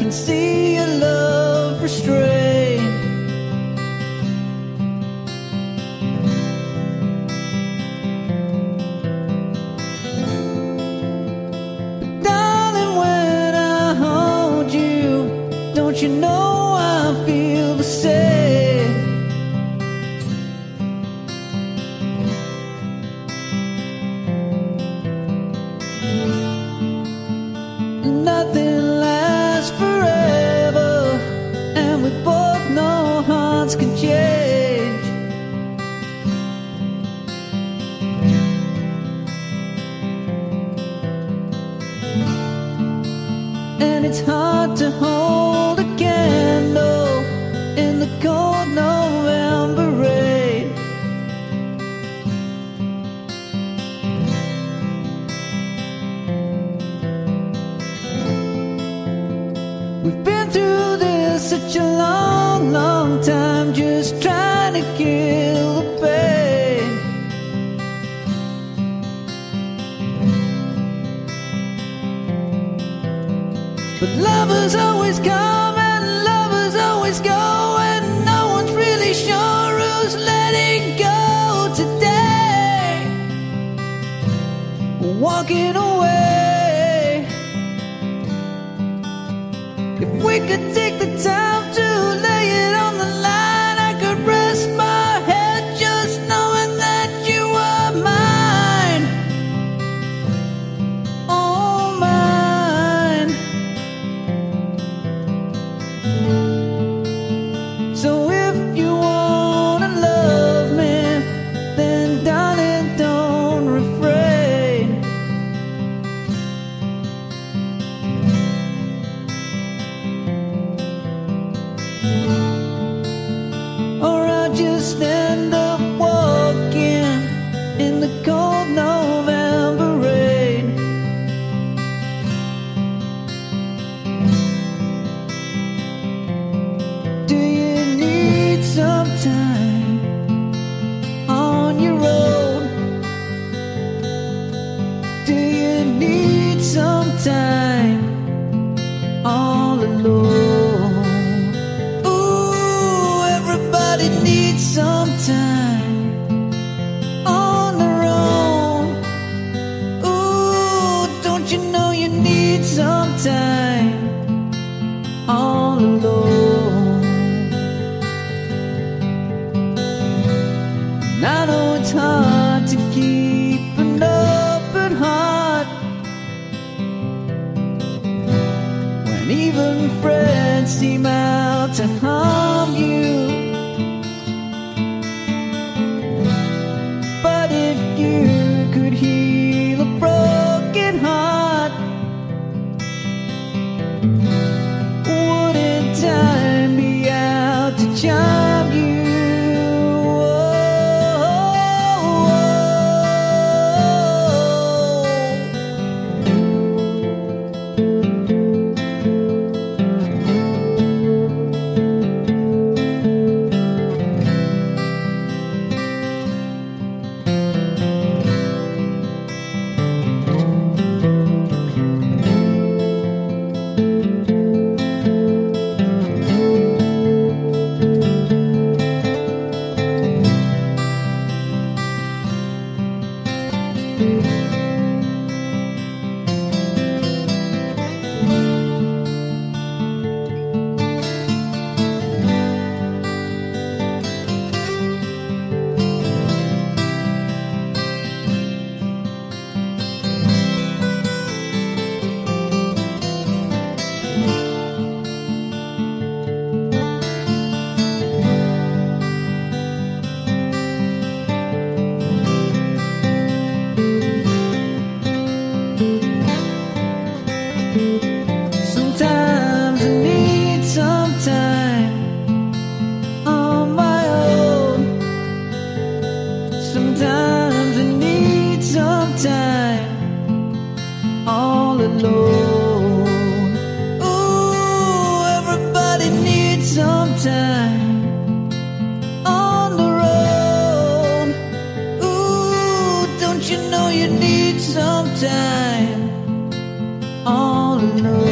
can see your love restrained. But darling, when I hold you, don't you know I feel the same? Hearts can change. And it's hard to hold a candle in the cold time, just trying to kill the pain. But lovers always come and lovers always go, and no one's really sure who's letting go today. Walking away. If we could take the time to all alone? And I know it's hard some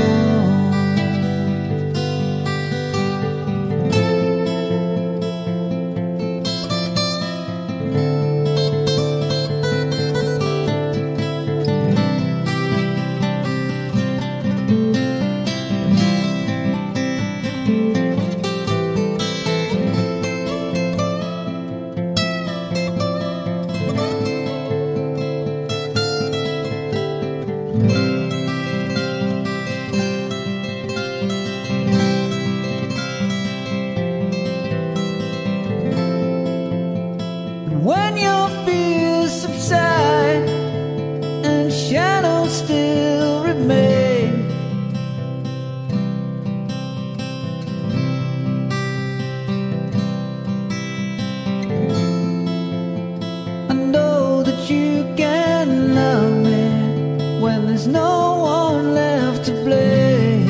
one left to blame.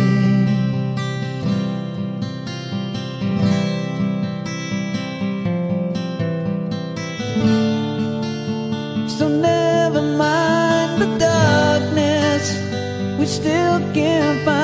So never mind the darkness, we still can find.